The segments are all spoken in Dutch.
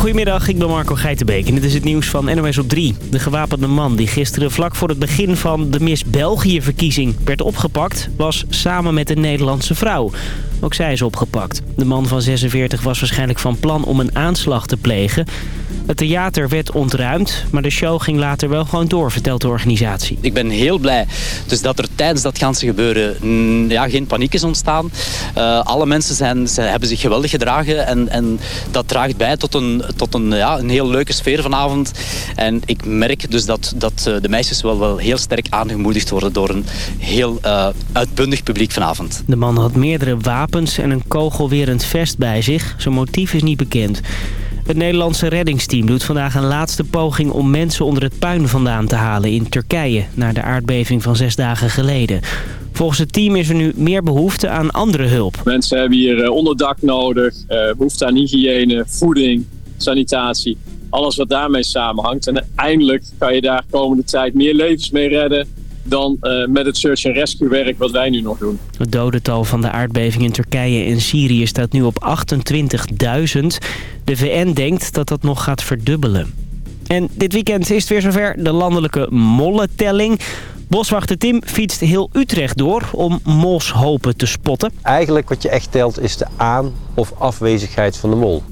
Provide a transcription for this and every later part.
Goedemiddag, ik ben Marco Geitenbeek en dit is het nieuws van NOS op 3. De gewapende man die gisteren vlak voor het begin van de Miss België-verkiezing werd opgepakt... was samen met een Nederlandse vrouw. Ook zij is opgepakt. De man van 46 was waarschijnlijk van plan om een aanslag te plegen. Het theater werd ontruimd, maar de show ging later wel gewoon door, vertelt de organisatie. Ik ben heel blij dus dat er tijdens dat ganse gebeuren mm, ja, geen paniek is ontstaan. Uh, alle mensen zijn, ze hebben zich geweldig gedragen en, en dat draagt bij tot een, tot een, ja, een heel leuke sfeer vanavond. En ik merk dus dat, dat eh, de meisjes wel, wel heel sterk aangemoedigd worden door een heel uh, uitbundig publiek vanavond. De man had meerdere wapens en een kogelwerend vest bij zich. Zijn motief is niet bekend. Het Nederlandse reddingsteam doet vandaag een laatste poging om mensen onder het puin vandaan te halen in Turkije... na de aardbeving van zes dagen geleden. Volgens het team is er nu meer behoefte aan andere hulp. Mensen hebben hier eh, onderdak nodig, uh, behoefte aan hygiëne, voeding, sanitatie. Alles wat daarmee samenhangt. En eindelijk kan je daar komende tijd meer levens mee redden dan uh, met het search and rescue werk wat wij nu nog doen. Het dodental van de aardbeving in Turkije en Syrië staat nu op 28.000. De VN denkt dat dat nog gaat verdubbelen. En dit weekend is het weer zover, de landelijke mollentelling. Boswachter Tim fietst heel Utrecht door om molshopen te spotten. Eigenlijk wat je echt telt is de aan- of afwezigheid van de mol.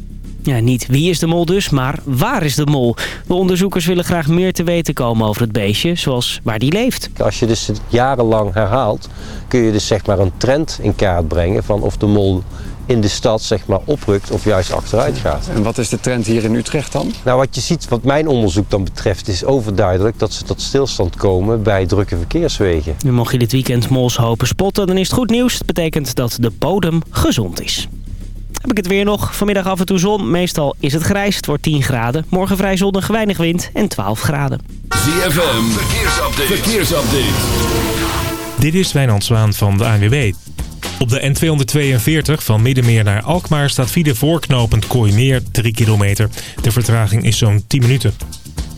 Ja, niet wie is de mol dus, maar waar is de mol? De onderzoekers willen graag meer te weten komen over het beestje, zoals waar die leeft. Als je dus het jarenlang herhaalt, kun je dus zeg maar een trend in kaart brengen van of de mol in de stad zeg maar oprukt of juist achteruit gaat. En wat is de trend hier in Utrecht dan? Nou, wat je ziet, wat mijn onderzoek dan betreft, is overduidelijk dat ze tot stilstand komen bij drukke verkeerswegen. Nu mocht je dit weekend molshopen spotten, dan is het goed nieuws. Het betekent dat de bodem gezond is. Heb ik het weer nog. Vanmiddag af en toe zon. Meestal is het grijs. Het wordt 10 graden. Morgen vrij zonnig, weinig wind en 12 graden. ZFM, verkeersupdate. verkeersupdate. Dit is Wijnand Zwaan van de ANWB. Op de N242 van Middenmeer naar Alkmaar staat file voorknopend Kooimeer 3 kilometer. De vertraging is zo'n 10 minuten.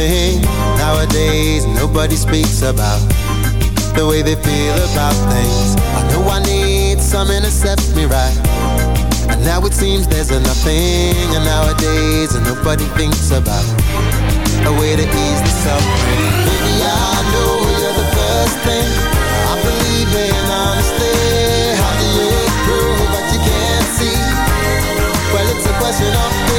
thing nowadays nobody speaks about. The way they feel about things. I know I need some to set me right. And now it seems there's a nothing and nowadays and nobody thinks about a way to ease the suffering. Baby, I know you're the first thing. I believe in Honestly, How do you prove what you can't see? Well, it's a question of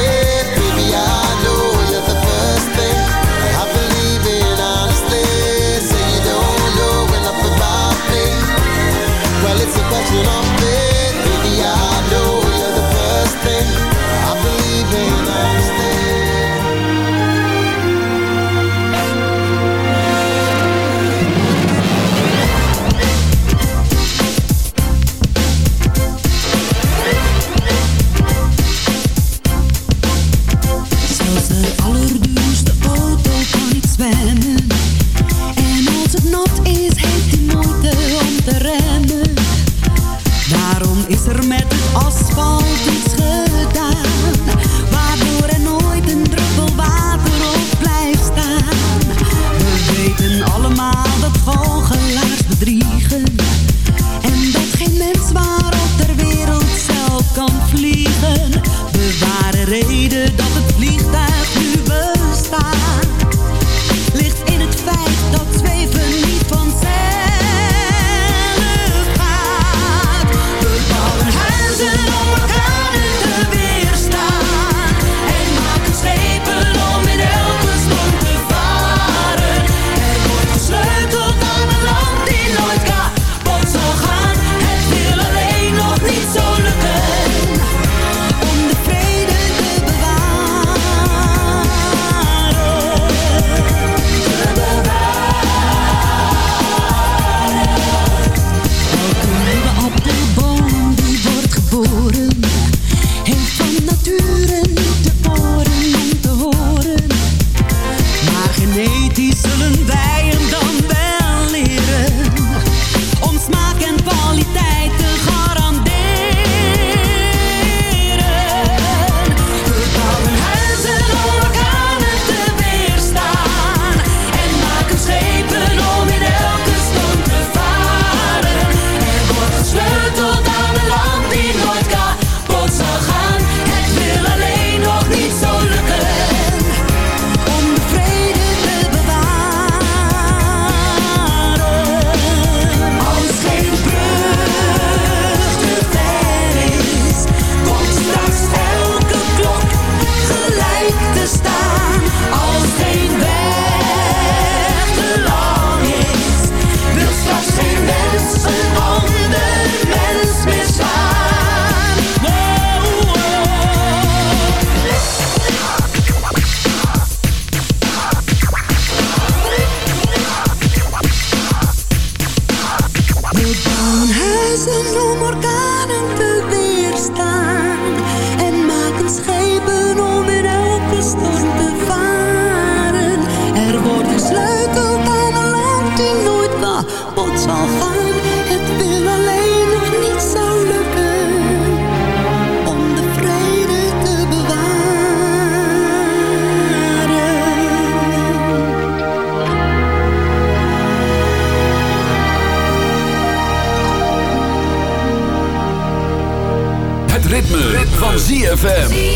ZFM.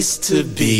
Place to be.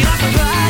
Leave surprised.